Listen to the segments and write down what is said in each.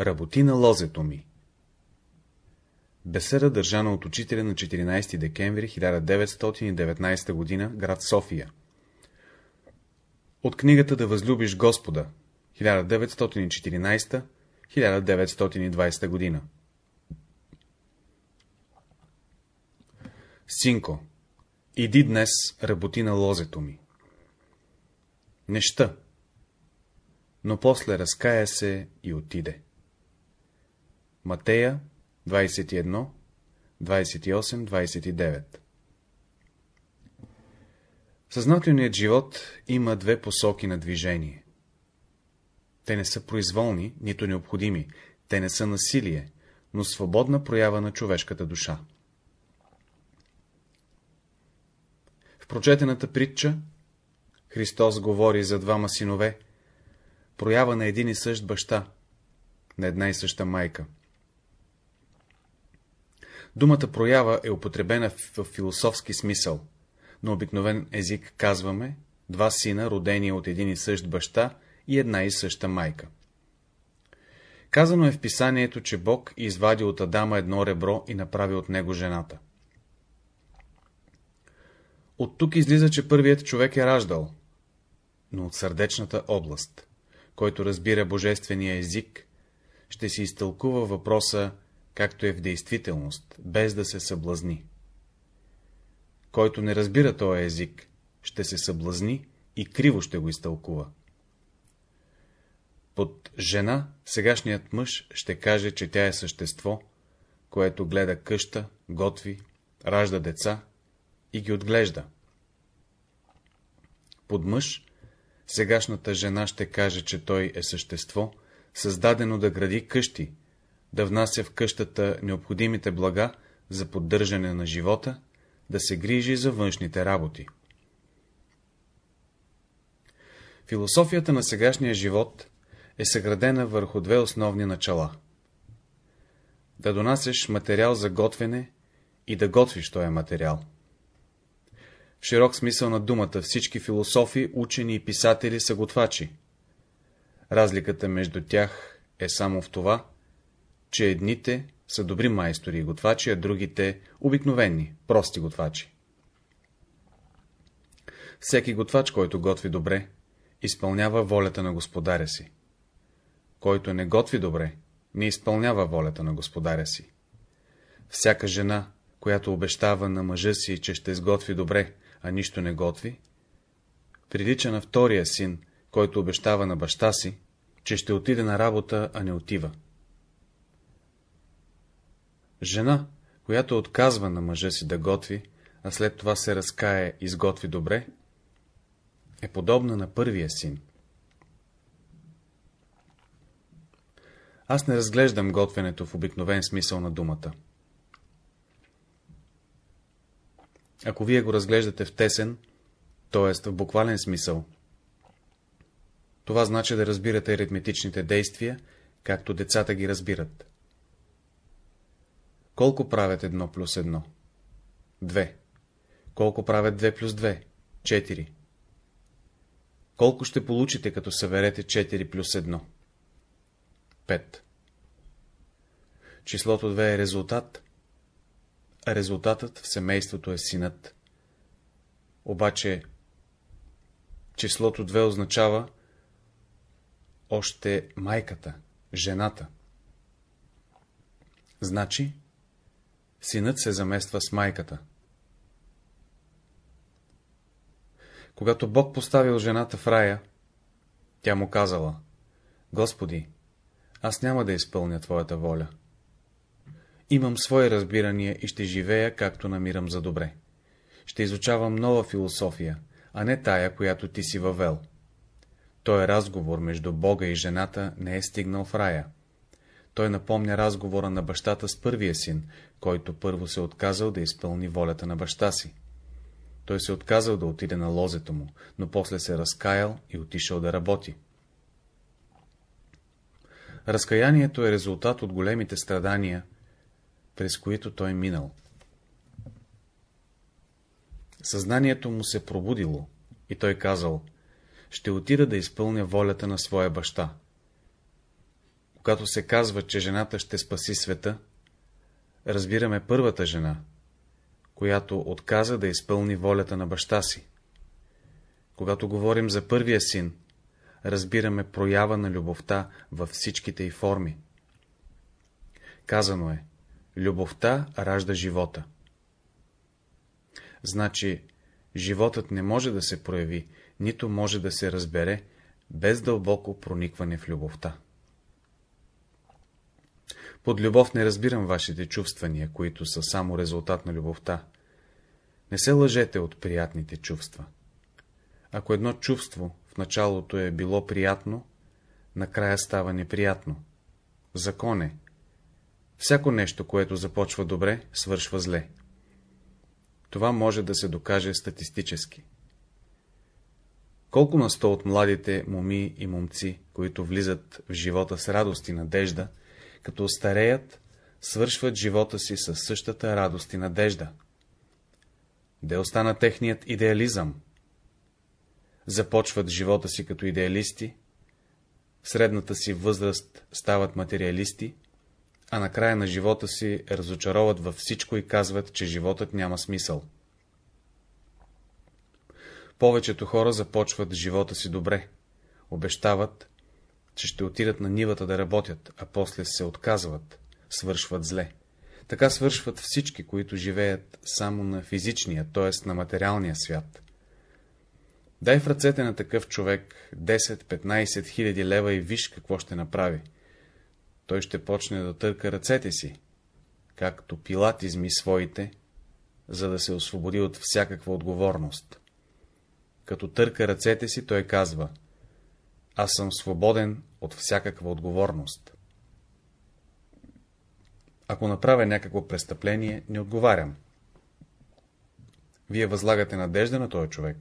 Работи на лозето ми Беседа държана от учителя на 14 декември 1919 г. град София От книгата Да възлюбиш Господа 1914-1920 година Синко, иди днес работи на лозето ми. Неща. Но после разкая се и отиде. Матея 21, 28, 29 Съзнателният живот има две посоки на движение. Те не са произволни, нито необходими, те не са насилие, но свободна проява на човешката душа. В прочетената притча Христос говори за двама синове, проява на един и същ баща, на една и съща майка. Думата проява е употребена в философски смисъл. На обикновен език казваме два сина, родени от един и същ баща и една и съща майка. Казано е в писанието, че Бог извади от Адама едно ребро и направи от него жената. От тук излиза, че първият човек е раждал, но от сърдечната област, който разбира божествения език, ще си изтълкува въпроса както е в действителност, без да се съблазни. Който не разбира този език, ще се съблазни и криво ще го изтълкува. Под жена сегашният мъж ще каже, че тя е същество, което гледа къща, готви, ражда деца и ги отглежда. Под мъж сегашната жена ще каже, че той е същество, създадено да гради къщи, да внася в къщата необходимите блага за поддържане на живота, да се грижи за външните работи. Философията на сегашния живот е съградена върху две основни начала. Да донасеш материал за готвене и да готвиш този материал. В широк смисъл на думата всички философи, учени и писатели са готвачи. Разликата между тях е само в това, че едните са добри майстори и готвачи, а другите — обикновени, прости готвачи. Всеки готвач, който готви добре, изпълнява волята на господаря си. Който не готви добре, не изпълнява волята на господаря си. Всяка жена, която обещава на мъжа си, че ще сготви добре, а нищо не готви, прилича на втория син, който обещава на баща си, че ще отиде на работа, а не отива. Жена, която отказва на мъжа си да готви, а след това се разкае и сготви добре, е подобна на първия син. Аз не разглеждам готвенето в обикновен смисъл на думата. Ако вие го разглеждате в тесен, т.е. в буквален смисъл, това значи да разбирате аритметичните действия, както децата ги разбират. Колко правят едно плюс едно? Две. Колко правят две плюс две? Четири. Колко ще получите, като съберете 4 плюс 1? 5. Числото 2 е резултат, а резултатът в семейството е синът. Обаче числото 2 означава още майката, жената. Значи, синът се замества с майката. Когато Бог поставил жената в рая, тя му казала, Господи, аз няма да изпълня Твоята воля. Имам свои разбирания и ще живея, както намирам за добре. Ще изучавам нова философия, а не тая, която ти си въвел. Той разговор между Бога и жената не е стигнал в рая. Той напомня разговора на бащата с първия син, който първо се отказал да изпълни волята на баща си. Той се отказал да отиде на лозето му, но после се разкаял и отишъл да работи. Разкаянието е резултат от големите страдания, през които той минал. Съзнанието му се пробудило и той казал, ще отида да изпълня волята на своя баща. Когато се казва, че жената ще спаси света, разбираме първата жена, която отказа да изпълни волята на баща си. Когато говорим за първия син, разбираме проява на любовта във всичките й форми. Казано е, любовта ражда живота. Значи, животът не може да се прояви, нито може да се разбере, без дълбоко проникване в любовта. Под любов не разбирам вашите чувствания, които са само резултат на любовта. Не се лъжете от приятните чувства. Ако едно чувство в началото е било приятно, накрая става неприятно. Закон е. Всяко нещо, което започва добре, свършва зле. Това може да се докаже статистически. Колко на сто от младите моми и момци, които влизат в живота с радост и надежда, като остареят, свършват живота си със същата радост и надежда? Де остана техният идеализъм? Започват живота си като идеалисти, в средната си възраст стават материалисти, а на края на живота си разочароват във всичко и казват, че животът няма смисъл. Повечето хора започват живота си добре, обещават, че ще отидат на нивата да работят, а после се отказват, свършват зле. Така свършват всички, които живеят само на физичния, т.е. на материалния свят. Дай в ръцете на такъв човек 10-15 хиляди лева и виж какво ще направи. Той ще почне да търка ръцете си, както Пилат изми своите, за да се освободи от всякаква отговорност. Като търка ръцете си, той казва, аз съм свободен от всякаква отговорност. Ако направя някакво престъпление, не отговарям. Вие възлагате надежда на този човек.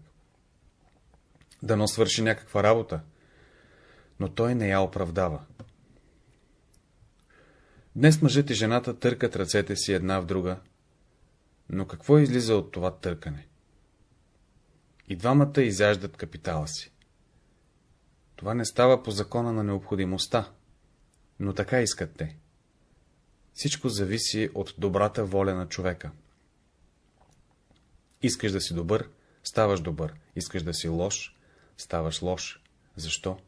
Дано свърши някаква работа, но той не я оправдава. Днес мъжът и жената търкат ръцете си една в друга, но какво излиза от това търкане? И двамата изяждат капитала си. Това не става по закона на необходимостта, но така искат те. Всичко зависи от добрата воля на човека. Искаш да си добър, ставаш добър. Искаш да си лош, ставаш лош. Защо?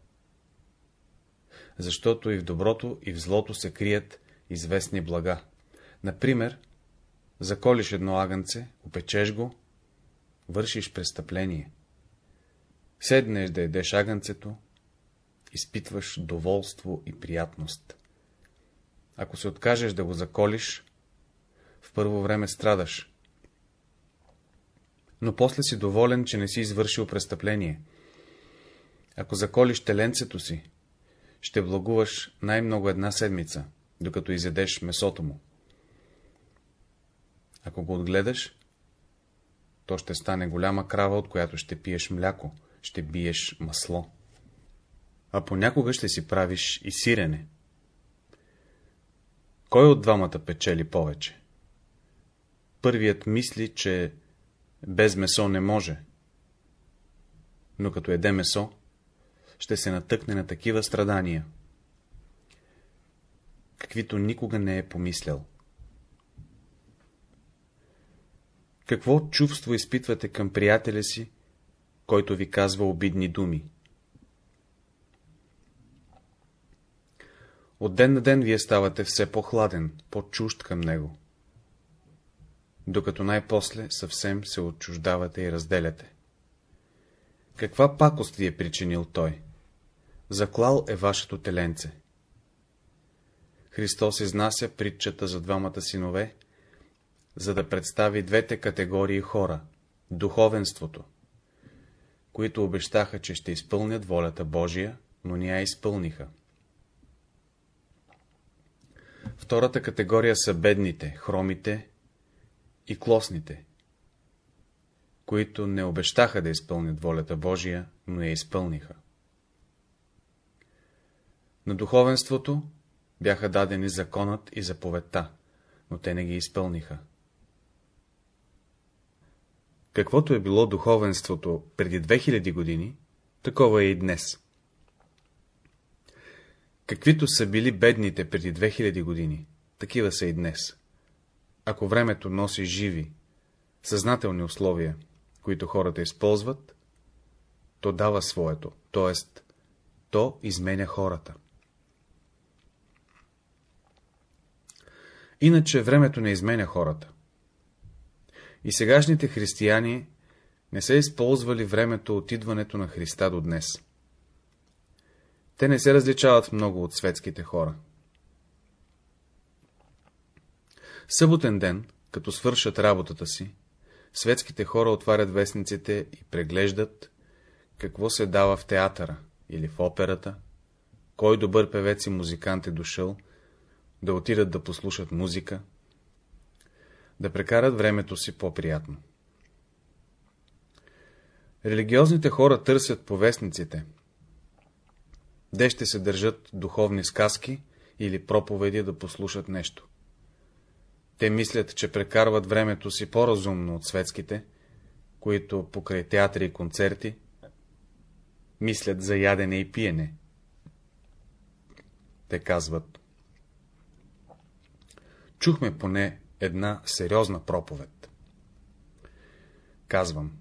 Защото и в доброто, и в злото се крият известни блага. Например, заколиш едно агънце, опечеш го, вършиш престъпление. Седнеш да едеш агънцето, изпитваш доволство и приятност. Ако се откажеш да го заколиш, в първо време страдаш. Но после си доволен, че не си извършил престъпление. Ако заколиш теленцето си, ще благуваш най-много една седмица, докато изедеш месото му. Ако го отгледаш, то ще стане голяма крава, от която ще пиеш мляко, ще биеш масло. А понякога ще си правиш и сирене. Кой от двамата печели повече? Първият мисли, че без месо не може, но като еде месо, ще се натъкне на такива страдания, каквито никога не е помислял. Какво чувство изпитвате към приятеля си, който ви казва обидни думи? От ден на ден вие ставате все по-хладен, по-чужд към него, докато най-после съвсем се отчуждавате и разделяте. Каква пакост ви е причинил той? Заклал е вашето теленце. Христос изнася притчата за двамата синове, за да представи двете категории хора — духовенството, които обещаха, че ще изпълнят волята Божия, но не я изпълниха. Втората категория са бедните, хромите и клосните, които не обещаха да изпълнят волята Божия, но я изпълниха. На духовенството бяха дадени законът и заповедта, но те не ги изпълниха. Каквото е било духовенството преди 2000 години, такова е и днес. Каквито са били бедните преди 2000 години, такива са и днес. Ако времето носи живи, съзнателни условия, които хората използват, то дава своето, т.е. то изменя хората. Иначе времето не изменя хората. И сегашните християни не са използвали времето от идването на Христа до днес. Те не се различават много от светските хора. Съботен ден, като свършат работата си, светските хора отварят вестниците и преглеждат какво се дава в театъра или в операта, кой добър певец и музикант е дошъл, да отидат да послушат музика, да прекарат времето си по-приятно. Религиозните хора търсят по вестниците, де ще се държат духовни сказки или проповеди да послушат нещо. Те мислят, че прекарват времето си по-разумно от светските, които покрай театри и концерти мислят за ядене и пиене. Те казват. Чухме поне една сериозна проповед. Казвам.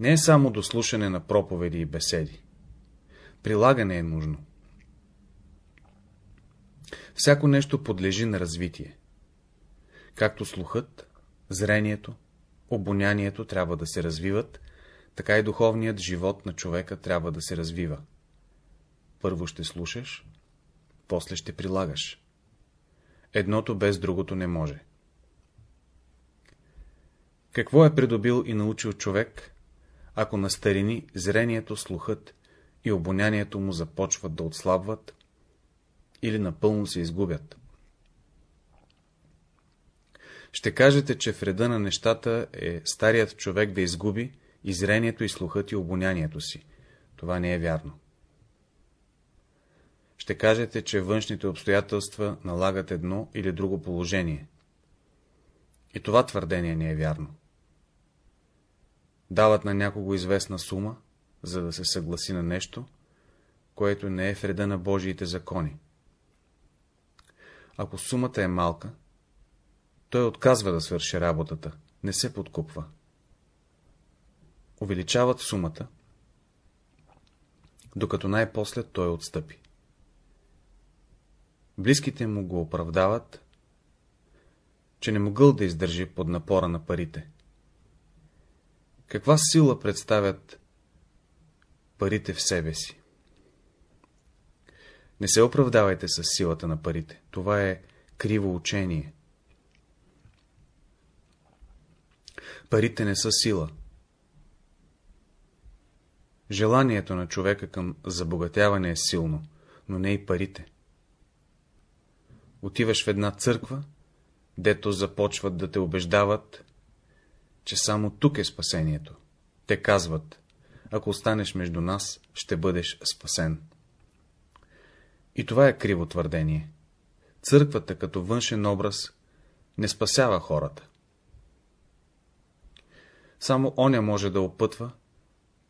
Не е само до слушане на проповеди и беседи. Прилагане е нужно. Всяко нещо подлежи на развитие. Както слухът, зрението, обонянието трябва да се развиват, така и духовният живот на човека трябва да се развива. Първо ще слушаш, после ще прилагаш. Едното без другото не може. Какво е придобил и научил човек, ако на старини зрението, слухът и обонянието му започват да отслабват или напълно се изгубят? Ще кажете, че в реда на нещата е старият човек да изгуби и зрението, и слухът, и обонянието си. Това не е вярно. Ще кажете, че външните обстоятелства налагат едно или друго положение. И това твърдение не е вярно. Дават на някого известна сума, за да се съгласи на нещо, което не е в реда на Божиите закони. Ако сумата е малка, той отказва да свърши работата, не се подкупва. Увеличават сумата, докато най-после той отстъпи. Близките му го оправдават, че не могъл да издържи под напора на парите. Каква сила представят парите в себе си? Не се оправдавайте с силата на парите. Това е криво учение. Парите не са сила. Желанието на човека към забогатяване е силно, но не и парите. Отиваш в една църква, дето започват да те убеждават, че само тук е спасението. Те казват, ако останеш между нас, ще бъдеш спасен. И това е криво твърдение. Църквата като външен образ не спасява хората. Само оня може да опътва,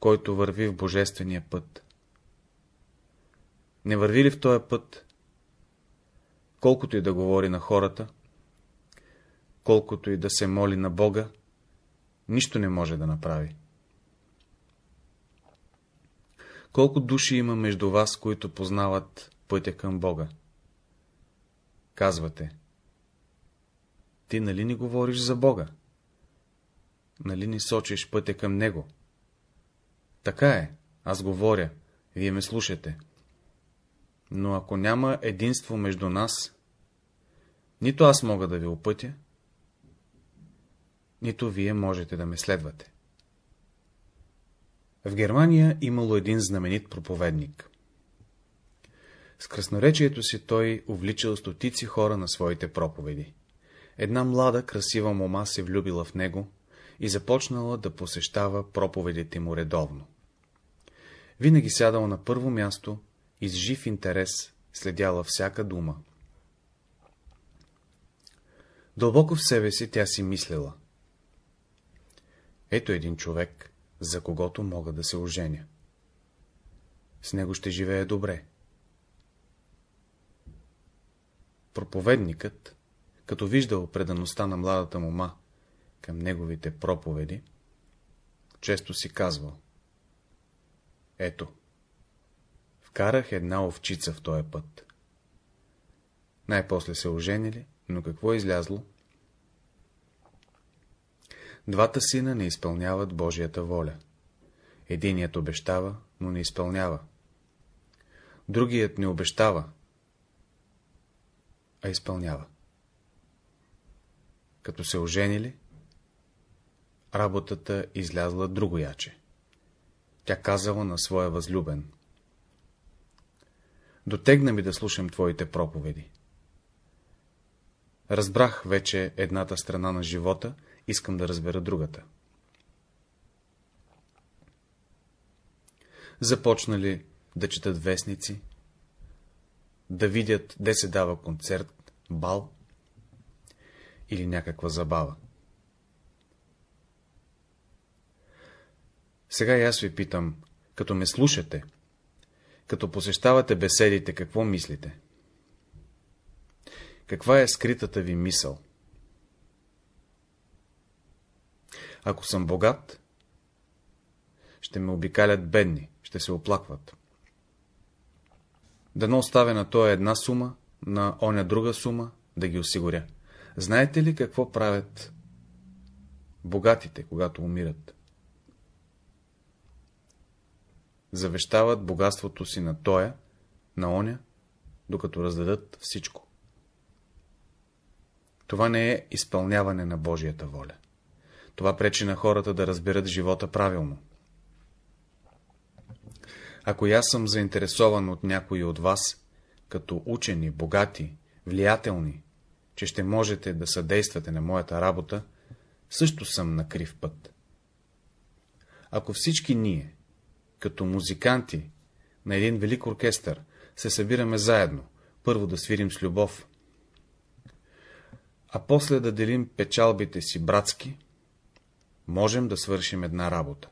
който върви в божествения път. Не върви ли в този път, колкото и да говори на хората, колкото и да се моли на Бога, нищо не може да направи. Колко души има между вас, които познават пътя към Бога? Казвате. Ти нали ни говориш за Бога? Нали ни сочиш пътя към Него? Така е, аз говоря, вие ме слушате. Но ако няма единство между нас, нито аз мога да ви опътя, нито вие можете да ме следвате. В Германия имало един знаменит проповедник. С красноречието си той увличал стотици хора на своите проповеди. Една млада, красива мома се влюбила в него и започнала да посещава проповедите му редовно. Винаги сядала на първо място и с жив интерес следяла всяка дума. Дълбоко в себе си тя си мислила. Ето един човек, за когото мога да се оженя. с него ще живее добре. Проповедникът, като виждал предаността на младата мома към неговите проповеди, често си казвал Ето, вкарах една овчица в този път. Най-после се оженили, но какво е излязло? Двата сина не изпълняват Божията воля. Единият обещава, но не изпълнява. Другият не обещава, а изпълнява. Като се оженили, работата излязла другояче. Тя казала на своя възлюбен. Дотегна ми да слушам твоите проповеди. Разбрах вече едната страна на живота, искам да разбера другата. Започнали да четат вестници, да видят, де се дава концерт, бал или някаква забава. Сега и аз ви питам, като ме слушате, като посещавате беседите, какво мислите? Каква е скритата ви мисъл? Ако съм богат, ще ме обикалят бедни, ще се оплакват. Да не оставя на тоя една сума, на оня друга сума, да ги осигуря. Знаете ли какво правят богатите, когато умират? Завещават богатството си на тоя, на оня, докато раздадат всичко. Това не е изпълняване на Божията воля. Това пречи на хората да разберат живота правилно. Ако аз съм заинтересован от някои от вас, като учени, богати, влиятелни, че ще можете да съдействате на моята работа, също съм на крив път. Ако всички ние, като музиканти на един велик оркестър, се събираме заедно, първо да свирим с любов, а после да делим печалбите си братски, можем да свършим една работа.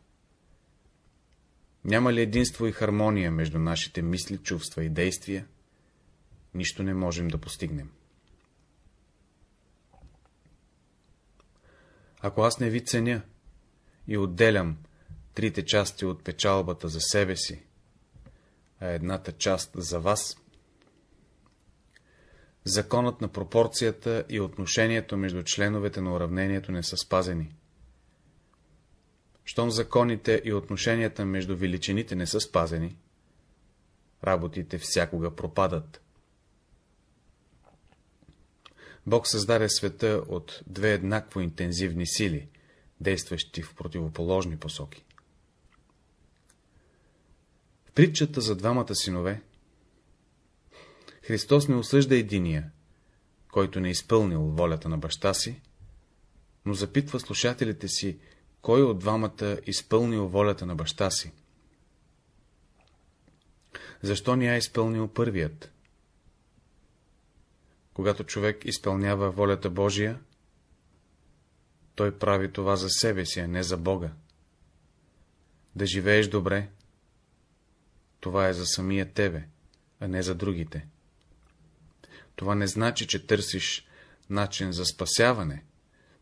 Няма ли единство и хармония между нашите мисли, чувства и действия, нищо не можем да постигнем. Ако аз не ви ценя и отделям трите части от печалбата за себе си, а едната част за вас, законът на пропорцията и отношението между членовете на уравнението не са спазени. Щом законите и отношенията между величините не са спазени, работите всякога пропадат. Бог създаде света от две еднакво интензивни сили, действащи в противоположни посоки. В притчата за двамата синове Христос не осъжда единия, който не е изпълнил волята на баща си, но запитва слушателите си, кой от двамата изпълнил волята на баща си. Защо не е изпълнил първият? Когато човек изпълнява волята Божия, той прави това за себе си, а не за Бога. Да живееш добре, това е за самия тебе, а не за другите. Това не значи, че търсиш начин за спасяване,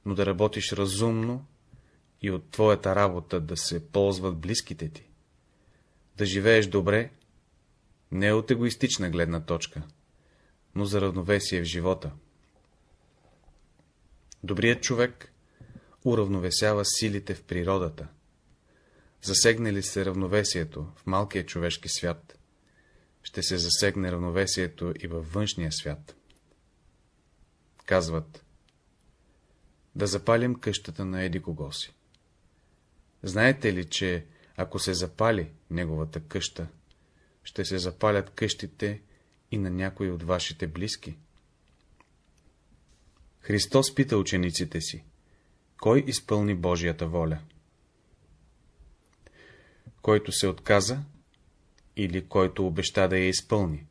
но да работиш разумно и от твоята работа да се ползват близките ти. Да живееш добре, не от егоистична гледна точка, но за равновесие в живота. Добрият човек уравновесява силите в природата. Засегне ли се равновесието в малкия човешки свят, ще се засегне равновесието и във външния свят. Казват, да запалим къщата на еди кого си. Знаете ли, че ако се запали неговата къща, ще се запалят къщите и на някои от вашите близки? Христос пита учениците си, кой изпълни Божията воля? Който се отказа или който обеща да я изпълни?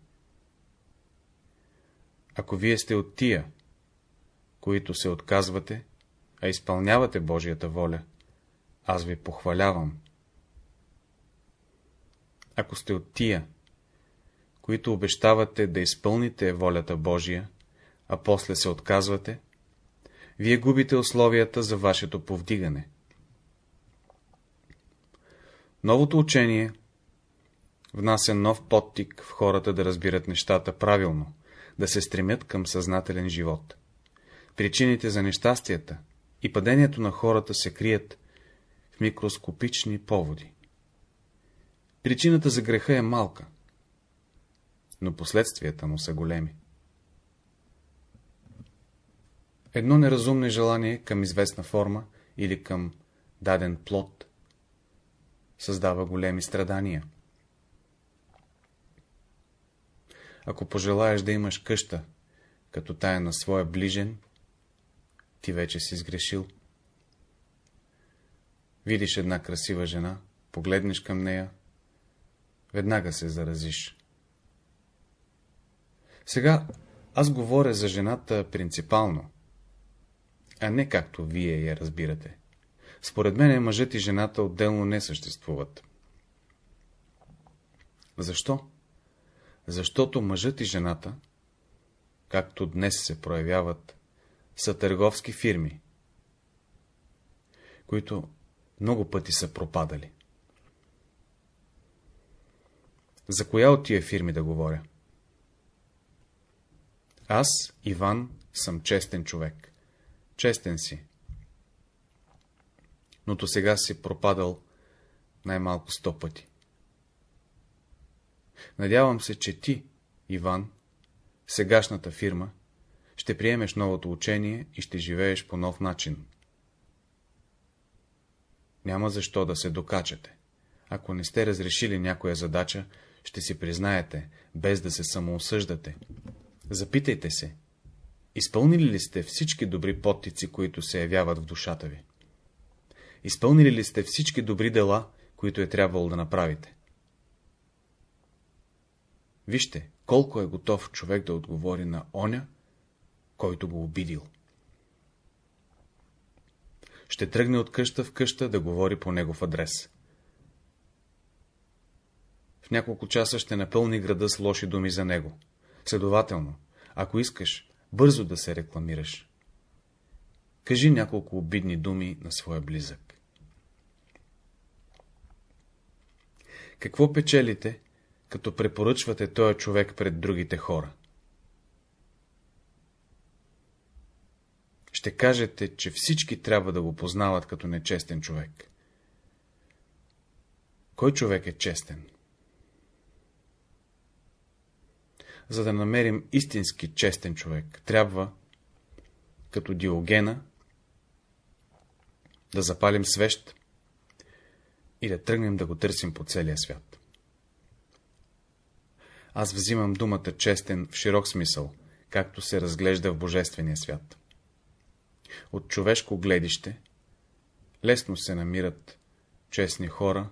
Ако вие сте от тия, които се отказвате, а изпълнявате Божията воля, аз ви похвалявам. ако сте от тия, които обещавате да изпълните волята Божия, а после се отказвате, вие губите условията за вашето повдигане. Новото учение внася нов подтик в хората да разбират нещата правилно, да се стремят към съзнателен живот. Причините за нещастията и падението на хората се крият в микроскопични поводи. Причината за греха е малка, но последствията му са големи. Едно неразумно желание към известна форма или към даден плод създава големи страдания. Ако пожелаеш да имаш къща, като тая на своя ближен, ти вече си сгрешил. Видиш една красива жена, погледнеш към нея, веднага се заразиш. Сега аз говоря за жената принципално, а не както вие я разбирате. Според мен мъжът и жената отделно не съществуват. Защо? Защото мъжът и жената, както днес се проявяват, са търговски фирми, които много пъти са пропадали. За коя от тия фирми да говоря? Аз, Иван, съм честен човек. Честен си. Но то сега си пропадал най-малко сто пъти. Надявам се, че ти, Иван, сегашната фирма, ще приемеш новото учение и ще живееш по нов начин. Няма защо да се докачате. Ако не сте разрешили някоя задача, ще си признаете, без да се самоосъждате. Запитайте се, изпълнили ли сте всички добри подтици, които се явяват в душата ви? Изпълнили ли сте всички добри дела, които е трябвало да направите? Вижте, колко е готов човек да отговори на оня, който го обидил. Ще тръгне от къща в къща да говори по негов адрес. В няколко часа ще напълни града с лоши думи за него. Следователно, ако искаш бързо да се рекламираш, кажи няколко обидни думи на своя близък. Какво печелите, като препоръчвате този човек пред другите хора? Ще кажете, че всички трябва да го познават като нечестен човек. Кой човек е честен? За да намерим истински честен човек, трябва, като Диогена, да запалим свещ и да тръгнем да го търсим по целия свят. Аз взимам думата честен в широк смисъл, както се разглежда в Божествения свят. От човешко гледище лесно се намират честни хора,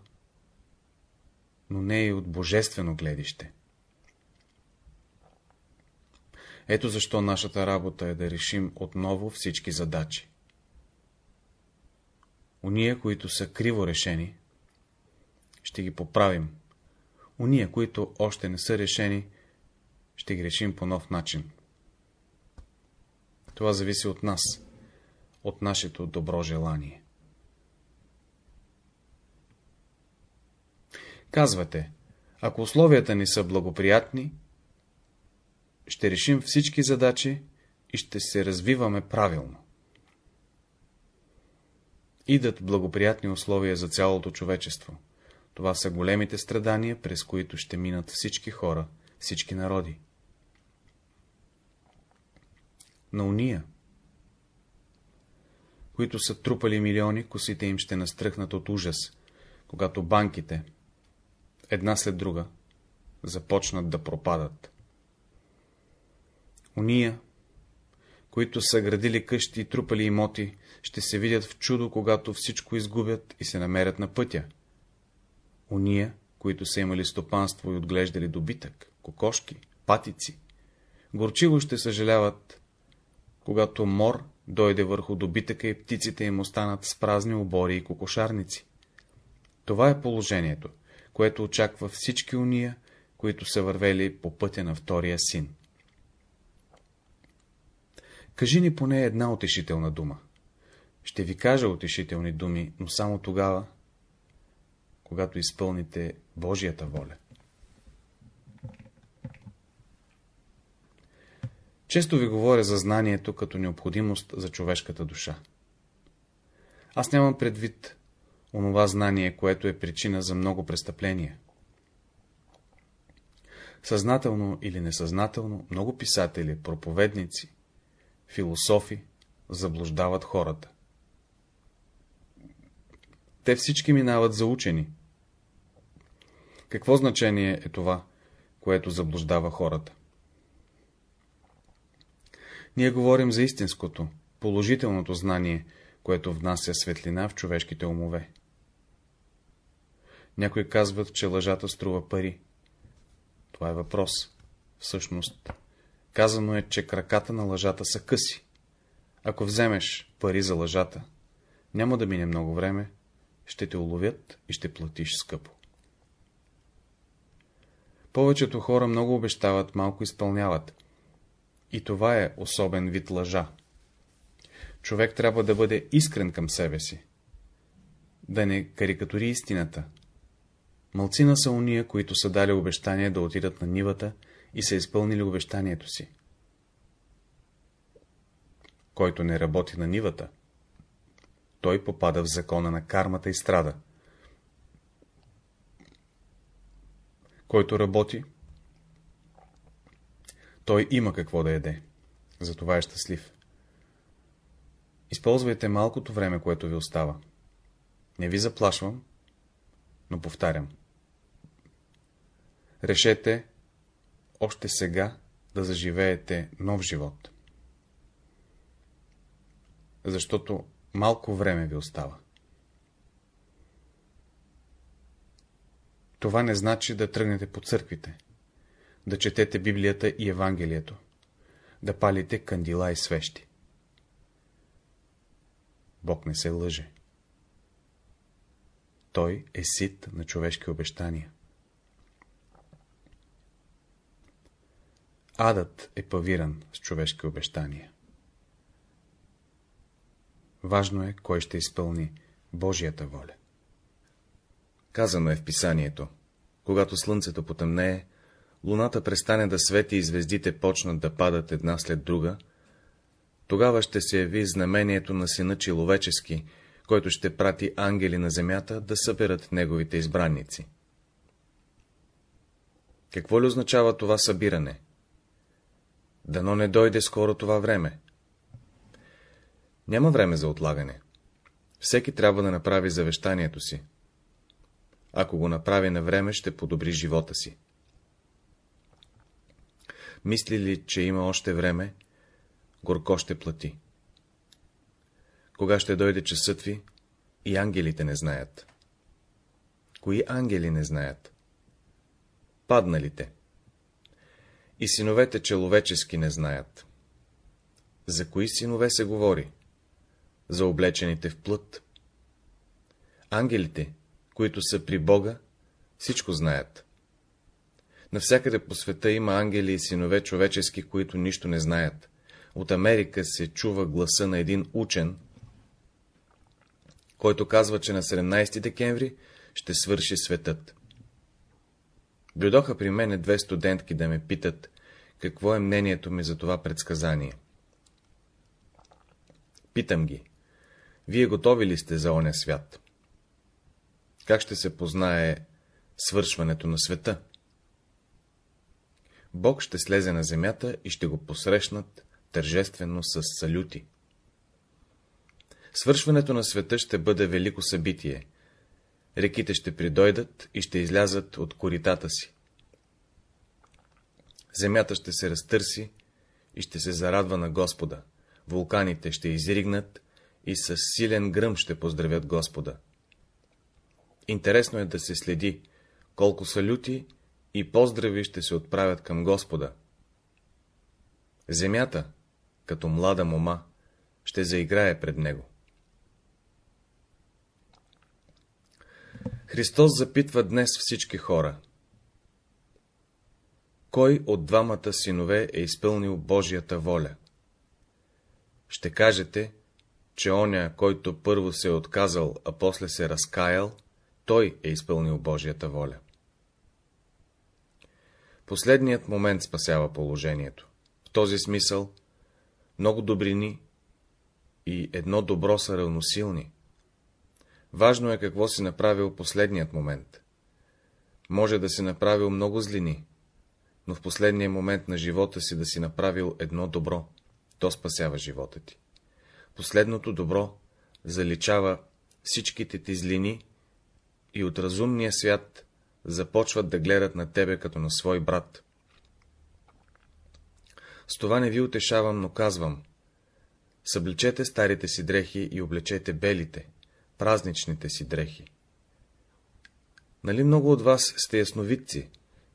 но не и от божествено гледище. Ето защо нашата работа е да решим отново всички задачи. Уния, които са криво решени, ще ги поправим. Уния, които още не са решени, ще ги решим по нов начин. Това зависи от нас, от нашето добро желание. Казвате, ако условията ни са благоприятни, ще решим всички задачи и ще се развиваме правилно. Идат благоприятни условия за цялото човечество. Това са големите страдания, през които ще минат всички хора, всички народи. На уния, които са трупали милиони, косите им ще настръхнат от ужас, когато банките, една след друга, започнат да пропадат. Уния, които са градили къщи и трупали имоти, ще се видят в чудо, когато всичко изгубят и се намерят на пътя. Уния, които са имали стопанство и отглеждали добитък, кокошки, патици, горчиво ще съжаляват, когато мор дойде върху добитъка и птиците им останат с празни обори и кокошарници. Това е положението, което очаква всички уния, които са вървели по пътя на втория син. Кажи ни поне една утешителна дума. Ще ви кажа утешителни думи, но само тогава, когато изпълните Божията воля. Често ви говоря за знанието като необходимост за човешката душа. Аз нямам предвид онова знание, което е причина за много престъпления. Съзнателно или несъзнателно, много писатели, проповедници, философи заблуждават хората. Те всички минават за учени. Какво значение е това, което заблуждава хората? Ние говорим за истинското, положителното знание, което внася светлина в човешките умове. Някои казват, че лъжата струва пари. Това е въпрос. Всъщност, казано е, че краката на лъжата са къси. Ако вземеш пари за лъжата, няма да мине много време, ще те уловят и ще платиш скъпо. Повечето хора много обещават, малко изпълняват. И това е особен вид лъжа. Човек трябва да бъде искрен към себе си. Да не карикатури истината. Малцина са уния, които са дали обещание да отидат на нивата и са изпълнили обещанието си. Който не работи на нивата, той попада в закона на кармата и страда. Който работи, той има какво да еде. Затова е щастлив. Използвайте малкото време, което ви остава. Не ви заплашвам, но повтарям. Решете още сега да заживеете нов живот. Защото малко време ви остава. Това не значи да тръгнете по църквите, да четете Библията и Евангелието, да палите кандила и свещи. Бог не се лъже. Той е сит на човешки обещания. Адът е павиран с човешки обещания. Важно е, кой ще изпълни Божията воля. Казано е в писанието, когато слънцето потъмнее, луната престане да свети и звездите почнат да падат една след друга, тогава ще се яви знамението на сина человечески, който ще прати ангели на земята да съберат неговите избранници. Какво ли означава това събиране? Дано не дойде скоро това време. Няма време за отлагане. Всеки трябва да направи завещанието си. Ако го направи на време, ще подобри живота си. Мисли ли, че има още време, горко ще плати. Кога ще дойде часът ви, и ангелите не знаят. Кои ангели не знаят? Падналите. И синовете человечески не знаят. За кои синове се говори? За облечените в плът. Ангелите, които са при Бога, всичко знаят. Навсякъде по света има ангели и синове човечески, които нищо не знаят. От Америка се чува гласа на един учен, който казва, че на 17 декември ще свърши светът. Дойдоха при мене две студентки да ме питат, какво е мнението ми за това предсказание. Питам ги, вие готови ли сте за оня свят? Как ще се познае свършването на света? Бог ще слезе на земята и ще го посрещнат тържествено с салюти. Свършването на света ще бъде велико събитие. Реките ще придойдат и ще излязат от коритата си. Земята ще се разтърси и ще се зарадва на Господа. Вулканите ще изригнат и с силен гръм ще поздравят Господа. Интересно е да се следи, колко салюти и поздрави ще се отправят към Господа. Земята, като млада мома, ще заиграе пред него. Христос запитва днес всички хора. Кой от двамата синове е изпълнил Божията воля? Ще кажете, че оня, който първо се е отказал, а после се разкаял, той е изпълнил Божията воля. Последният момент спасява положението. В този смисъл много добрини и едно добро са равносилни. Важно е какво си направил последният момент. Може да си направил много злини, но в последния момент на живота си да си направил едно добро, то спасява живота ти. Последното добро заличава всичките ти злини и от разумния свят започват да гледат на тебе като на свой брат. С това не ви утешавам, но казвам, съблечете старите си дрехи и облечете белите, празничните си дрехи. Нали много от вас сте ясновидци?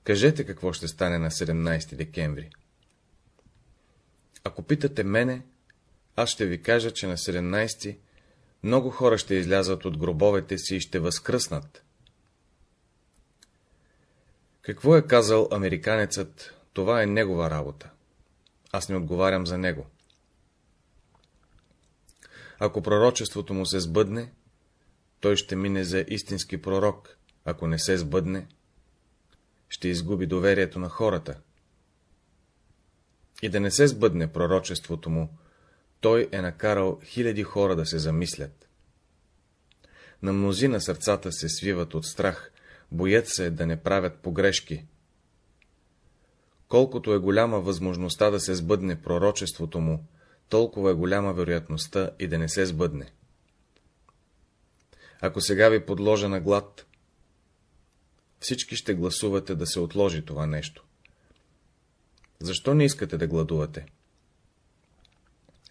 Кажете какво ще стане на 17 декември. Ако питате мене, аз ще ви кажа, че на 17 много хора ще излязат от гробовете си и ще възкръснат. Какво е казал американецът, това е негова работа. Аз не отговарям за него. Ако пророчеството му се сбъдне, той ще мине за истински пророк, ако не се сбъдне, ще изгуби доверието на хората. И да не се сбъдне пророчеството му, той е накарал хиляди хора да се замислят. На мнозина сърцата се свиват от страх, боят се да не правят погрешки. Колкото е голяма възможността да се сбъдне пророчеството му, толкова е голяма вероятността и да не се сбъдне. Ако сега ви подложа на глад, всички ще гласувате да се отложи това нещо. Защо не искате да гладувате?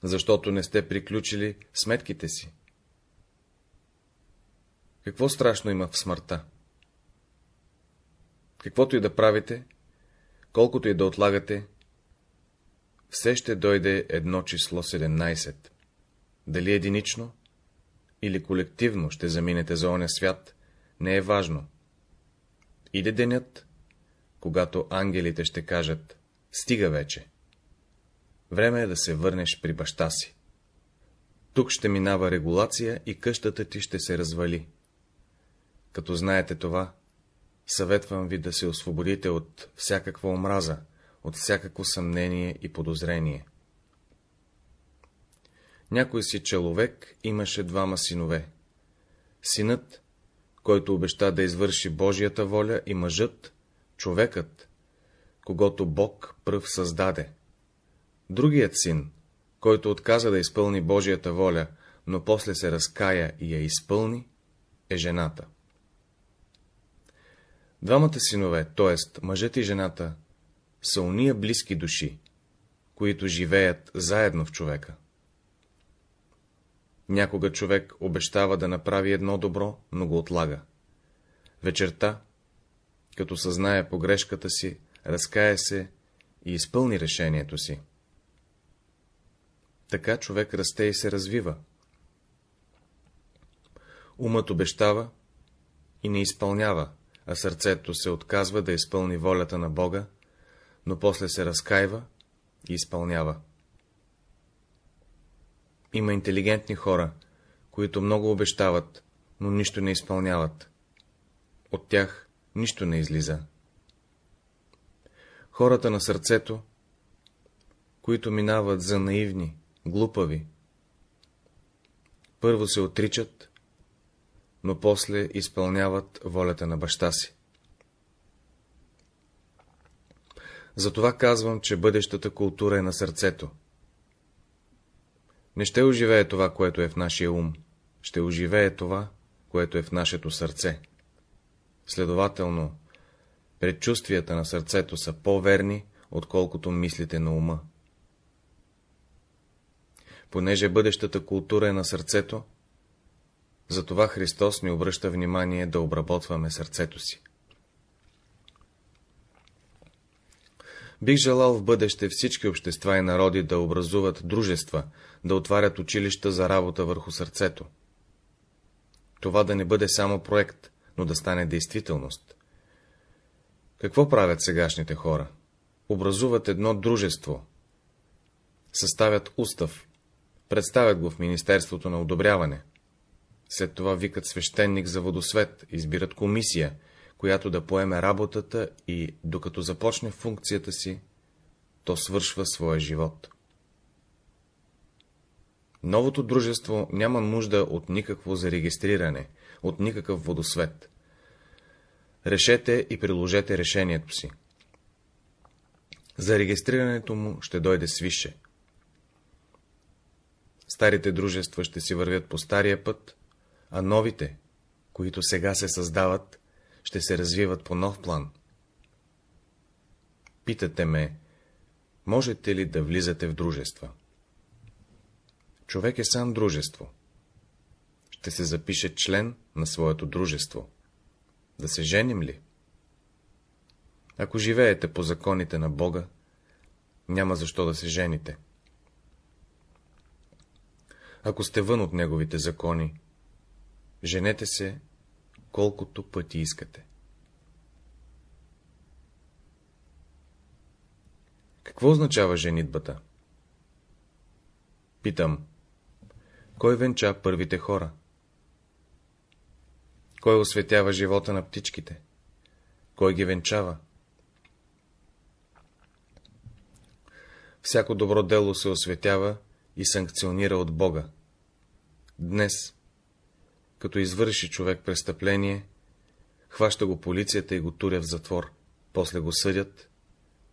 Защото не сте приключили сметките си. Какво страшно има в смъртта? Каквото и да правите, колкото и да отлагате, все ще дойде едно число 17. Дали единично или колективно ще заминете за оня свят, не е важно. Иде денят, когато ангелите ще кажат, стига вече. Време е да се върнеш при баща си. Тук ще минава регулация и къщата ти ще се развали. Като знаете това, съветвам ви да се освободите от всякаква омраза, от всякакво съмнение и подозрение. Някой си човек имаше двама синове. Синът, който обеща да извърши Божията воля, и мъжът, човекът, когато Бог пръв създаде. Другият син, който отказа да изпълни Божията воля, но после се разкая и я изпълни, е жената. Двамата синове, т.е. мъжът и жената, са уния близки души, които живеят заедно в човека. Някога човек обещава да направи едно добро, но го отлага. Вечерта, като съзнае погрешката си, разкая се и изпълни решението си. Така човек расте и се развива. Умът обещава и не изпълнява, а сърцето се отказва да изпълни волята на Бога, но после се разкаива и изпълнява. Има интелигентни хора, които много обещават, но нищо не изпълняват. От тях нищо не излиза. Хората на сърцето, които минават за наивни, глупави, първо се отричат, но после изпълняват волята на баща си. Затова казвам, че бъдещата култура е на сърцето. Не ще оживее това, което е в нашия ум, ще оживее това, което е в нашето сърце. Следователно, предчувствията на сърцето са по-верни, отколкото мислите на ума. Понеже бъдещата култура е на сърцето, затова Христос ни обръща внимание да обработваме сърцето си. Бих желал в бъдеще всички общества и народи да образуват дружества, да отварят училища за работа върху сърцето. Това да не бъде само проект, но да стане действителност. Какво правят сегашните хора? Образуват едно дружество, съставят устав, представят го в Министерството на одобряване. След това викат свещеник за водосвет, избират комисия, която да поеме работата и, докато започне функцията си, то свършва своя живот. Новото дружество няма нужда от никакво зарегистриране, от никакъв водосвет. Решете и приложете решението си. За регистрирането му ще дойде свише. Старите дружества ще си вървят по стария път, а новите, които сега се създават, ще се развиват по нов план. Питате ме, можете ли да влизате в дружества? Човек е сам дружество. Ще се запише член на своето дружество. Да се женим ли? Ако живеете по законите на Бога, няма защо да се жените. Ако сте вън от неговите закони, женете се колкото пъти искате. Какво означава женитбата? Питам, кой венча първите хора? Кой осветява живота на птичките? Кой ги венчава? Всяко добро дело се осветява и санкционира от Бога. Днес, като извърши човек престъпление, хваща го полицията и го туря в затвор, после го съдят,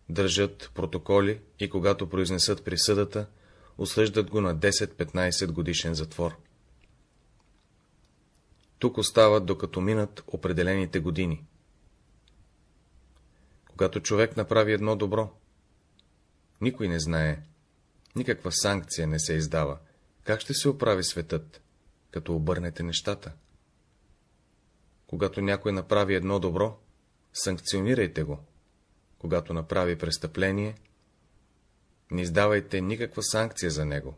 държат протоколи и когато произнесат присъдата, осъждат го на 10-15 годишен затвор. Тук остават, докато минат определените години. Когато човек направи едно добро, никой не знае, никаква санкция не се издава. Как ще се оправи светът, като обърнете нещата? Когато някой направи едно добро, санкционирайте го. Когато направи престъпление, не издавайте никаква санкция за него.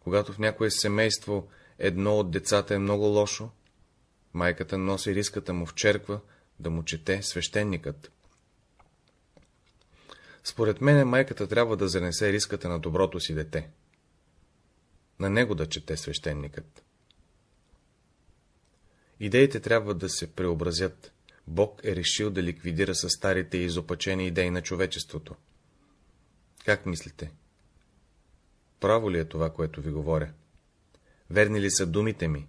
Когато в някое семейство едно от децата е много лошо, майката носи риската му в черква да му чете свещеникът. Според мене майката трябва да занесе риската на доброто си дете. На него да чете свещеникът. Идеите трябва да се преобразят. Бог е решил да ликвидира със старите и изопачени идеи на човечеството. Как мислите? Право ли е това, което ви говоря? Верни ли са думите ми?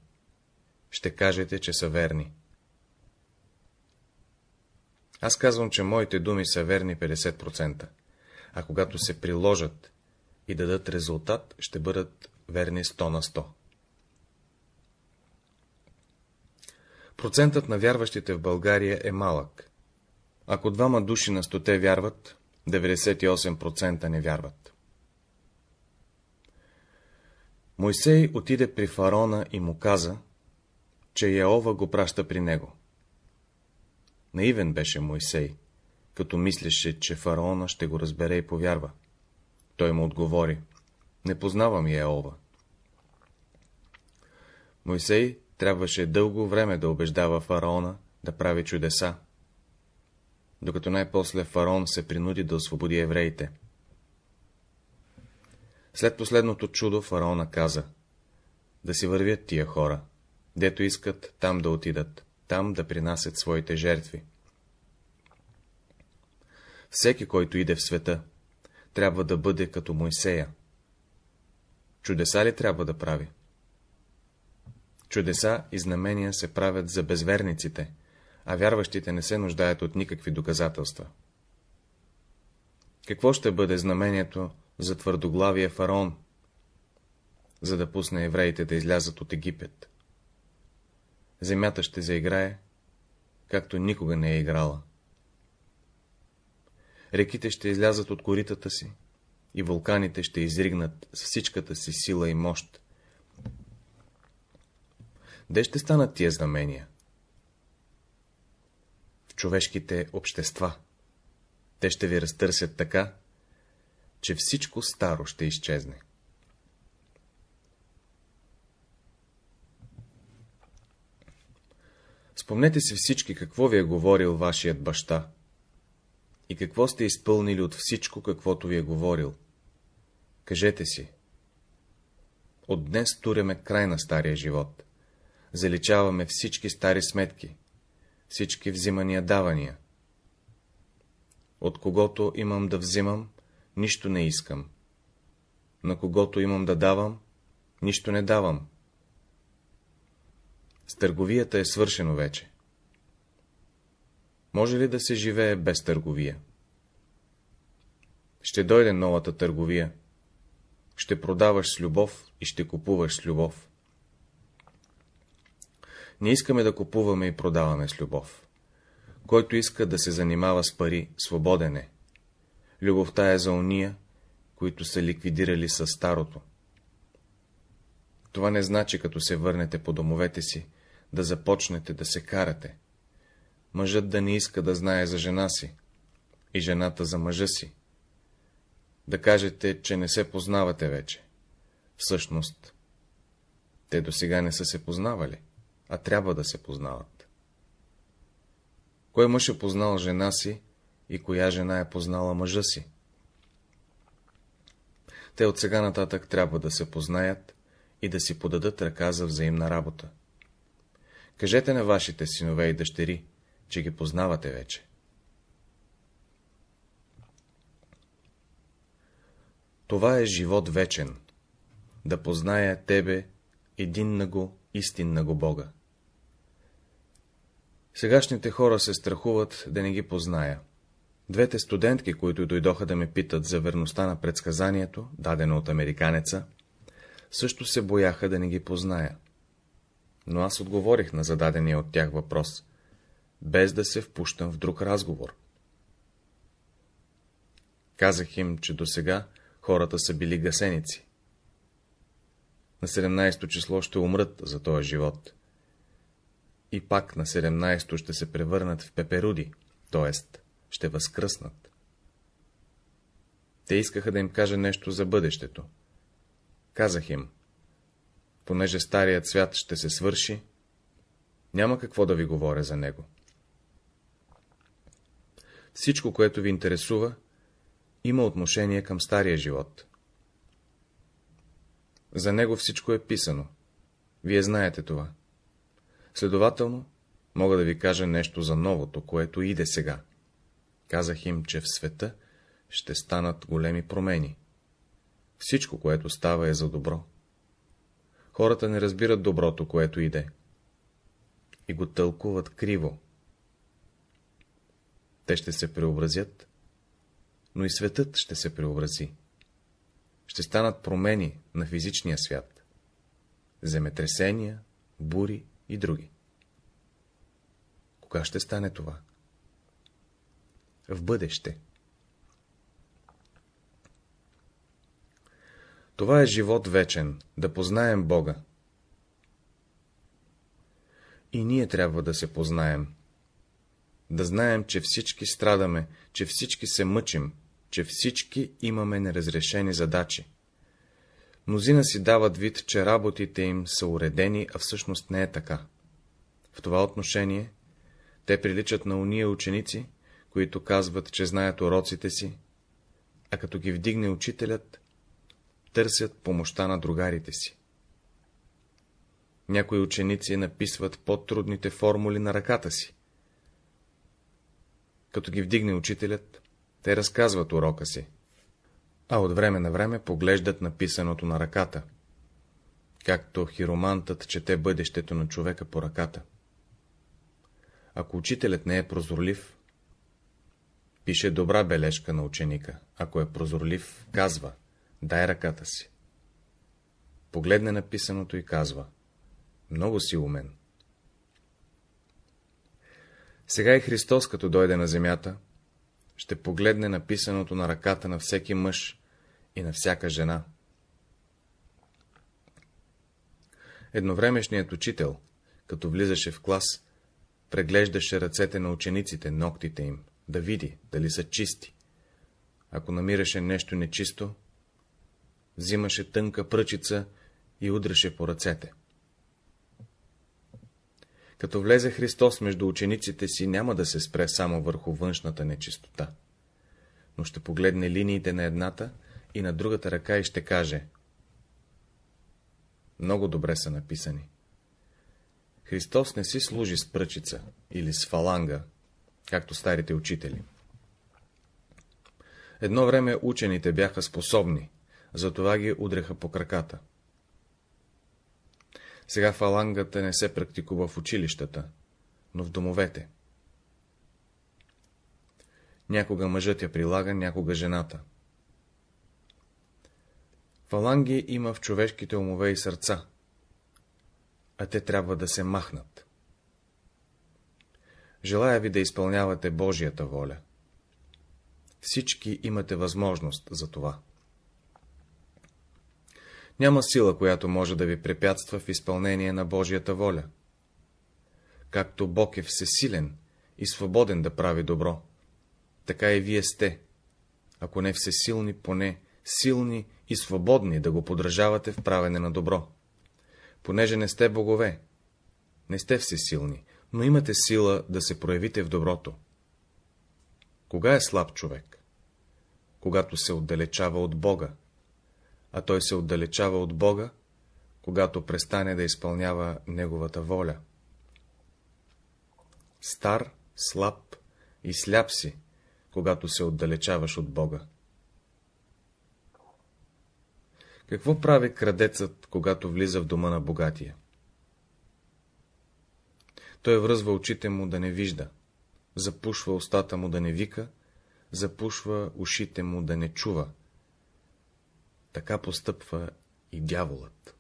Ще кажете, че са верни. Аз казвам, че моите думи са верни 50%, а когато се приложат и дадат резултат, ще бъдат верни 100 на 100. Процентът на вярващите в България е малък. Ако двама души на стоте вярват, 98% не вярват. Мойсей отиде при фараона и му каза, че Яова го праща при него. Наивен беше Мойсей, като мислеше, че фараона ще го разбере и повярва. Той му отговори, не познавам Яова. Мойсей трябваше дълго време да убеждава фараона да прави чудеса, докато най-после фараон се принуди да освободи евреите. След последното чудо фараона каза, да си вървят тия хора, дето искат там да отидат, там да принасят своите жертви. Всеки, който иде в света, трябва да бъде като Мойсея. Чудеса ли трябва да прави? Чудеса и знамения се правят за безверниците, а вярващите не се нуждаят от никакви доказателства. Какво ще бъде знамението за твърдоглавия фараон, за да пусне евреите да излязат от Египет? Земята ще заиграе, както никога не е играла. Реките ще излязат от коритата си и вулканите ще изригнат с всичката си сила и мощ. Де ще станат тия знамения? човешките общества. Те ще ви разтърсят така, че всичко старо ще изчезне. Спомнете си всички, какво ви е говорил вашият баща и какво сте изпълнили от всичко, каквото ви е говорил. Кажете си. От днес туряме край на стария живот. Заличаваме всички стари сметки, всички взимания давания. От когото имам да взимам, нищо не искам. На когото имам да давам, нищо не давам. С търговията е свършено вече. Може ли да се живее без търговия? Ще дойде новата търговия. Ще продаваш с любов и ще купуваш с любов. Не искаме да купуваме и продаваме с любов. Който иска да се занимава с пари, свободен е. Любовта е за уния, които са ликвидирали със старото. Това не значи, като се върнете по домовете си, да започнете да се карате. Мъжът да не иска да знае за жена си, и жената за мъжа си. Да кажете, че не се познавате вече. Всъщност, те до сега не са се познавали, а трябва да се познават. Кой мъж е познал жена си и коя жена е познала мъжа си? Те от сега нататък трябва да се познаят и да си подадат ръка за взаимна работа. Кажете на вашите синове и дъщери, че ги познавате вече. Това е живот вечен, да позная тебе, един на го, истинна го Бога. Сегашните хора се страхуват да не ги позная. Двете студентки, които дойдоха да ме питат за верността на предсказанието, дадено от американеца, също се бояха да не ги позная. Но аз отговорих на зададения от тях въпрос, без да се впущам в друг разговор. Казах им, че досега хората са били гасеници. На 17-то число ще умрат за този живот. И пак на 17-то ще се превърнат в пеперуди, т.е. ще възкръснат. Те искаха да им кажа нещо за бъдещето. Казах им, понеже старият свят ще се свърши, няма какво да ви говоря за него. Всичко, което ви интересува, има отношение към стария живот. За него всичко е писано. Вие знаете това. Следователно, мога да ви кажа нещо за новото, което иде сега. Казах им, че в света ще станат големи промени. Всичко, което става, е за добро. Хората не разбират доброто, което иде. И го тълкуват криво. Те ще се преобразят, но и светът ще се преобрази. Ще станат промени на физичния свят. Земетресения, бури и други. Кога ще стане това? В бъдеще. Това е живот вечен, да познаем Бога. И ние трябва да се познаем. Да знаем, че всички страдаме, че всички се мъчим, че всички имаме неразрешени задачи. Мнозина си дават вид, че работите им са уредени, а всъщност не е така. В това отношение те приличат на уния ученици, които казват, че знаят уроците си, а като ги вдигне учителят, търсят помощта на другарите си. Някои ученици написват по-трудните формули на ръката си. Като ги вдигне учителят, те разказват урока си, а от време на време поглеждат написаното на ръката, както хиромантът чете бъдещето на човека по ръката. Ако учителят не е прозорлив, пише добра бележка на ученика, ако е прозорлив, казва, дай ръката си. Погледне написаното и казва, много си умен. Сега и Христос, като дойде на земята, ще погледне написаното на ръката на всеки мъж и на всяка жена. Едновремешният учител, като влизаше в клас, преглеждаше ръцете на учениците, ногтите им, да види, дали са чисти. Ако намираше нещо нечисто, взимаше тънка пръчица и удреше по ръцете. Като влезе Христос между учениците си, няма да се спре само върху външната нечистота, но ще погледне линиите на едната и на другата ръка и ще каже Много добре са написани. Христос не си служи с пръчица или с фаланга, както старите учители. Едно време учените бяха способни, затова ги удреха по краката. Сега фалангата не се практикува в училищата, но в домовете. Някога мъжът я прилага, някога жената. Фаланги има в човешките умове и сърца, а те трябва да се махнат. Желая ви да изпълнявате Божията воля. Всички имате възможност за това. Няма сила, която може да ви препятства в изпълнение на Божията воля. Както Бог е всесилен и свободен да прави добро, така и вие сте, ако не всесилни, поне силни и свободни да го подражавате в правене на добро. Понеже не сте богове, не сте всесилни, но имате сила да се проявите в доброто. Кога е слаб човек? Когато се отдалечава от Бога, а той се отдалечава от Бога, когато престане да изпълнява Неговата воля. Стар, слаб и сляп си, когато се отдалечаваш от Бога. Какво прави крадецът, когато влиза в дома на богатия? Той връзва очите му да не вижда, запушва устата му да не вика, запушва ушите му да не чува. Така постъпва и дяволът.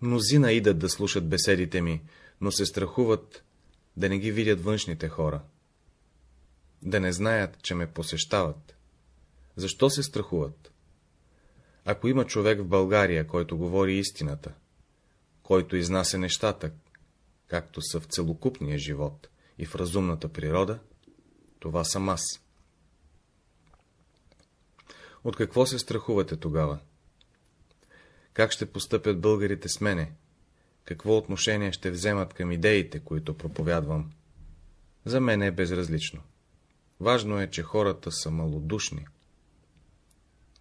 Мнозина идат да слушат беседите ми, но се страхуват да не ги видят външните хора, да не знаят, че ме посещават. Защо се страхуват? Ако има човек в България, който говори истината, който изнася нещата, както са в целокупния живот и в разумната природа, това съм аз. От какво се страхувате тогава? Как ще постъпят българите с мене? Какво отношение ще вземат към идеите, които проповядвам? За мен е безразлично. Важно е, че хората са малодушни.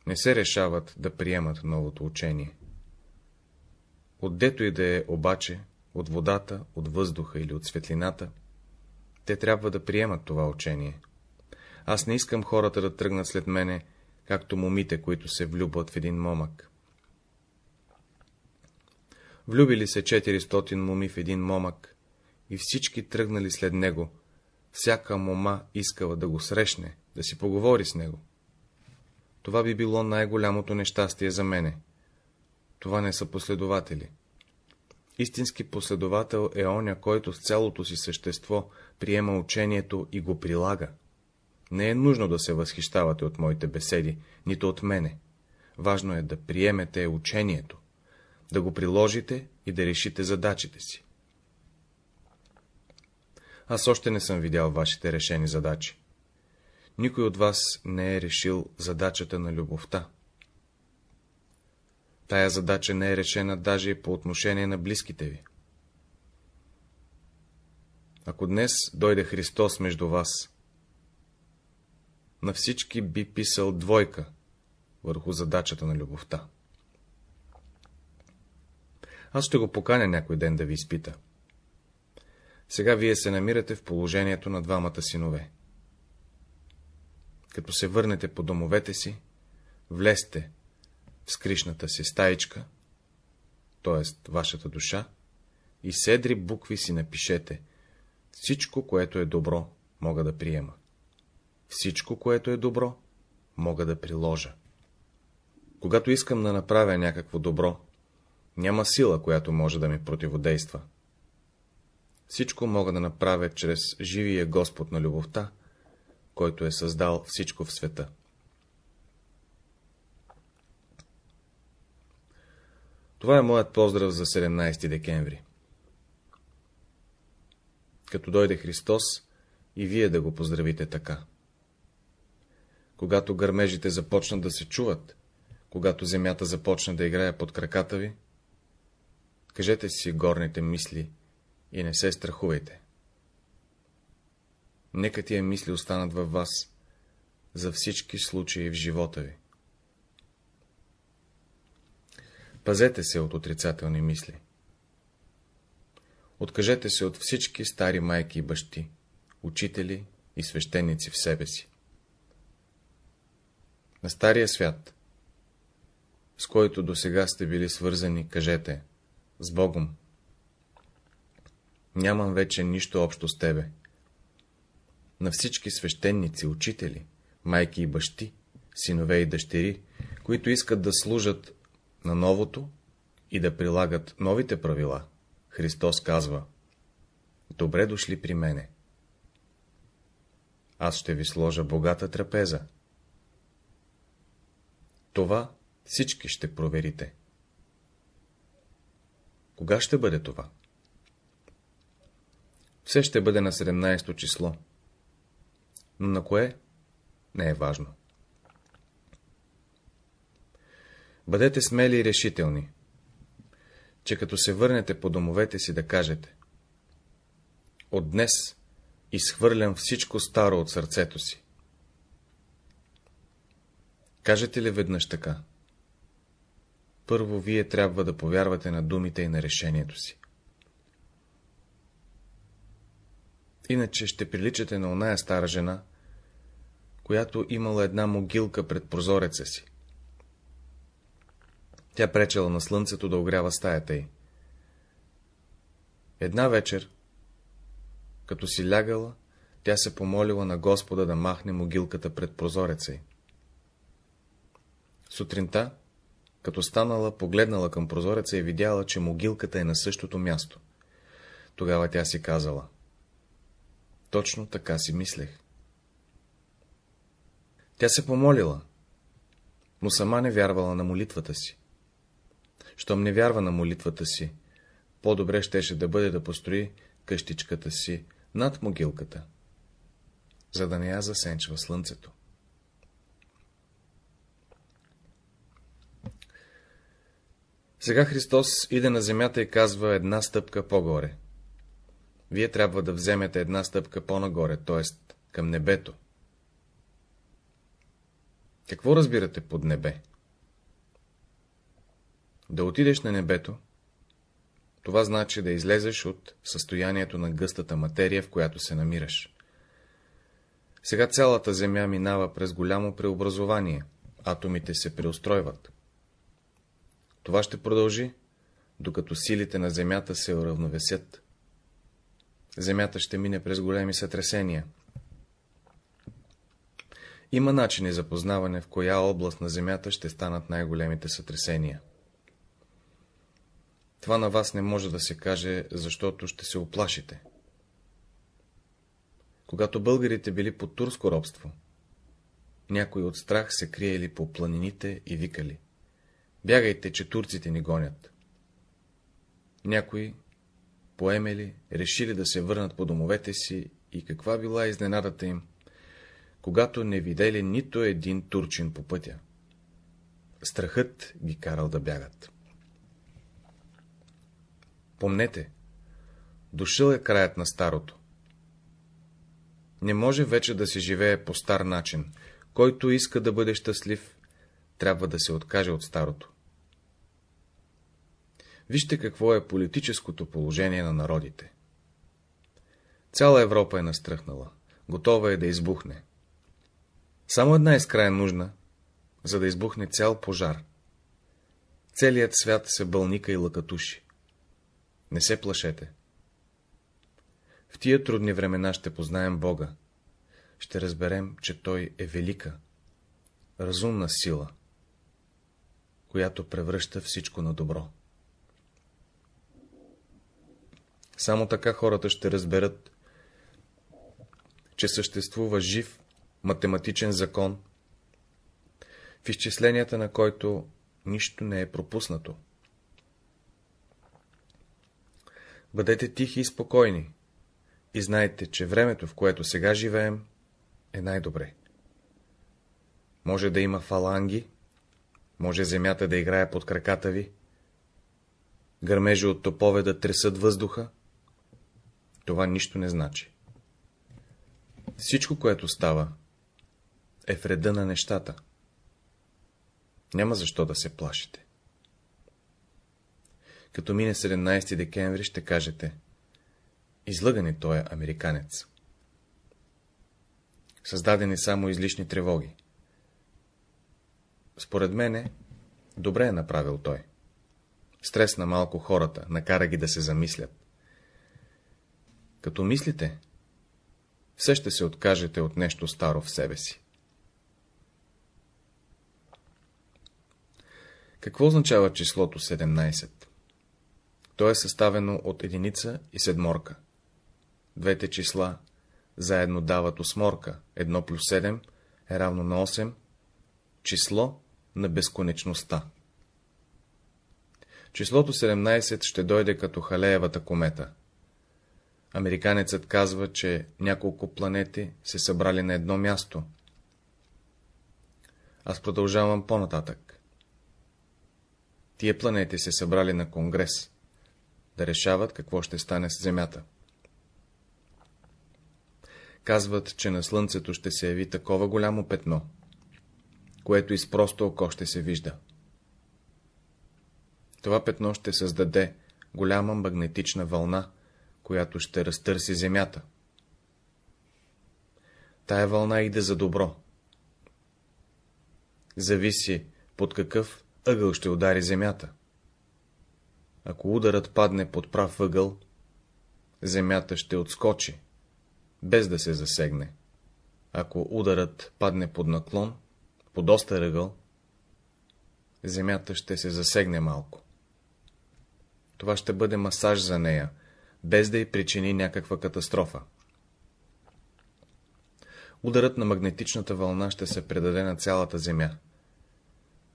Не се решават да приемат новото учение. Отдето и да е обаче, от водата, от въздуха или от светлината, те трябва да приемат това учение. Аз не искам хората да тръгнат след мене, както момите, които се влюбват в един момък. Влюбили се 400 моми в един момък и всички тръгнали след него, всяка мома искала да го срещне, да си поговори с него. Това би било най-голямото нещастие за мене. Това не са последователи. Истински последовател е оня, който с цялото си същество приема учението и го прилага. Не е нужно да се възхищавате от моите беседи, нито от мене. Важно е да приемете учението, да го приложите и да решите задачите си. Аз още не съм видял вашите решени задачи. Никой от вас не е решил задачата на любовта. Тая задача не е решена даже и по отношение на близките ви. Ако днес дойде Христос между вас, на всички би писал двойка върху задачата на любовта. Аз ще го поканя някой ден да ви изпита. Сега вие се намирате в положението на двамата синове. Като се върнете по домовете си, влезте в скришната си стаичка, т.е. вашата душа, и седри букви си напишете всичко, което е добро, мога да приема. Всичко, което е добро, мога да приложа. Когато искам да направя някакво добро, няма сила, която може да ми противодейства. Всичко мога да направя чрез живия Господ на любовта, който е създал всичко в света. Това е моят поздрав за 17 декември. Като дойде Христос, и вие да го поздравите така. Когато гърмежите започнат да се чуват, когато земята започне да играе под краката ви, Кажете си горните мисли и не се страхувайте. Нека тия мисли останат във вас за всички случаи в живота ви. Пазете се от отрицателни мисли. Откажете се от всички стари майки и бащи, учители и свещеници в себе си. На стария свят, с който до сега сте били свързани, кажете, с Богом. Нямам вече нищо общо с тебе. На всички свещеници, учители, майки и бащи, синове и дъщери, които искат да служат на новото и да прилагат новите правила, Христос казва Добре дошли при мене. Аз ще ви сложа богата трапеза. Това всички ще проверите. Кога ще бъде това? Все ще бъде на 17 число. Но на кое? Не е важно. Бъдете смели и решителни, че като се върнете по домовете си да кажете От днес изхвърлям всичко старо от сърцето си. Кажете ли веднъж така? Първо вие трябва да повярвате на думите и на решението си. Иначе ще приличате на оная стара жена, която имала една могилка пред прозореца си. Тя пречела на слънцето да огрява стаята й. Една вечер, като си лягала, тя се помолила на Господа да махне могилката пред прозореца й. Сутринта, като станала, погледнала към прозореца и видяла, че могилката е на същото място. Тогава тя си казала. Точно така си мислех. Тя се помолила, но сама не вярвала на молитвата си. Щом не вярва на молитвата си, по-добре щеше да бъде да построи къщичката си над могилката, за да не я засенчва слънцето. Сега Христос иде на земята и казва една стъпка по-горе. Вие трябва да вземете една стъпка по-нагоре, т.е. към небето. Какво разбирате под небе? Да отидеш на небето, това значи да излезеш от състоянието на гъстата материя, в която се намираш. Сега цялата Земя минава през голямо преобразование, атомите се преустройват. Това ще продължи, докато силите на Земята се уравновесят. Земята ще мине през големи сътресения. Има начини за познаване в коя област на Земята ще станат най-големите сътресения. Това на вас не може да се каже, защото ще се оплашите. Когато българите били под турско робство, някои от страх се криели по планините и викали. Бягайте, че турците ни гонят. Някои поемели, решили да се върнат по домовете си и каква била изненадата им, когато не видели нито един турчин по пътя. Страхът ги карал да бягат. Помнете, дошъл е краят на старото. Не може вече да се живее по стар начин. Който иска да бъде щастлив, трябва да се откаже от старото. Вижте какво е политическото положение на народите. Цяла Европа е настръхнала, готова е да избухне. Само една искра е нужна, за да избухне цял пожар. Целият свят се бълника и лъкатуши. Не се плашете. В тия трудни времена ще познаем Бога. Ще разберем, че Той е велика, разумна сила, която превръща всичко на добро. Само така хората ще разберат, че съществува жив математичен закон, в изчисленията на който нищо не е пропуснато. Бъдете тихи и спокойни и знайте, че времето, в което сега живеем, е най-добре. Може да има фаланги, може земята да играе под краката ви, гърмежи от топове да тресат въздуха, това нищо не значи. Всичко, което става, е в реда на нещата. Няма защо да се плашите. Като мине 17 декември, ще кажете Излъгане той е американец. Създадени само излишни тревоги. Според мене, добре е направил той. Стресна малко хората, накара ги да се замислят. Като мислите, все ще се откажете от нещо старо в себе си. Какво означава числото 17? То е съставено от единица и седморка. Двете числа заедно дават осморка, 1 плюс 7 е равно на 8, число на безконечността. Числото 17 ще дойде като Халеевата комета. Американецът казва, че няколко планети се събрали на едно място. Аз продължавам по-нататък. Тия планети се събрали на конгрес, да решават какво ще стане с Земята. Казват, че на Слънцето ще се яви такова голямо петно, което из просто око ще се вижда. Това петно ще създаде голяма магнетична вълна, която ще разтърси Земята. Тая вълна иде за добро. Зависи под какъв ъгъл ще удари Земята. Ако ударът падне под прав ъгъл, Земята ще отскочи, без да се засегне. Ако ударът падне под наклон, под доста ъгъл, Земята ще се засегне малко. Това ще бъде масаж за нея, без да й причини някаква катастрофа. Ударът на магнетичната вълна ще се предаде на цялата Земя.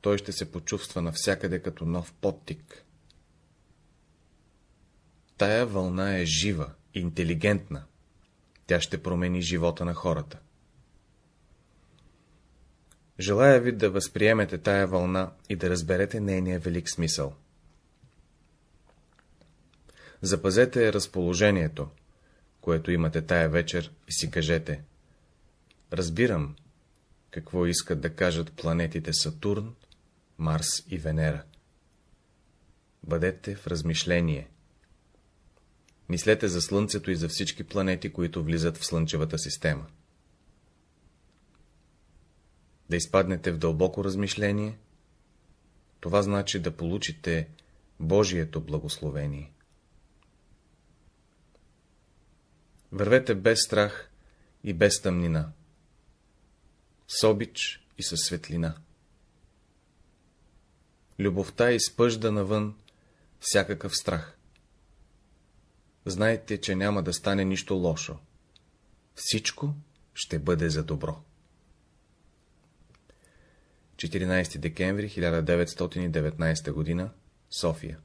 Той ще се почувства навсякъде като нов подтик. Тая вълна е жива, интелигентна. Тя ще промени живота на хората. Желая ви да възприемете тая вълна и да разберете нейния велик смисъл. Запазете разположението, което имате тая вечер и си кажете. Разбирам, какво искат да кажат планетите Сатурн, Марс и Венера. Бъдете в размишление. Мислете за Слънцето и за всички планети, които влизат в Слънчевата система. Да изпаднете в дълбоко размишление, това значи да получите Божието благословение. Вървете без страх и без тъмнина, с обич и със светлина. Любовта изпъжда навън всякакъв страх. Знайте, че няма да стане нищо лошо. Всичко ще бъде за добро. 14 декември 1919 г. София